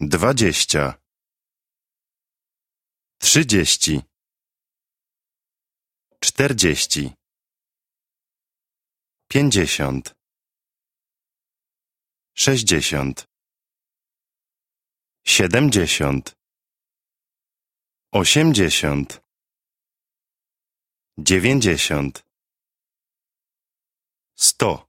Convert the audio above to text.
dwadzieścia, trzydzieści, czterdzieści, pięćdziesiąt, sześćdziesiąt, siedemdziesiąt, osiemdziesiąt, dziewięćdziesiąt, sto.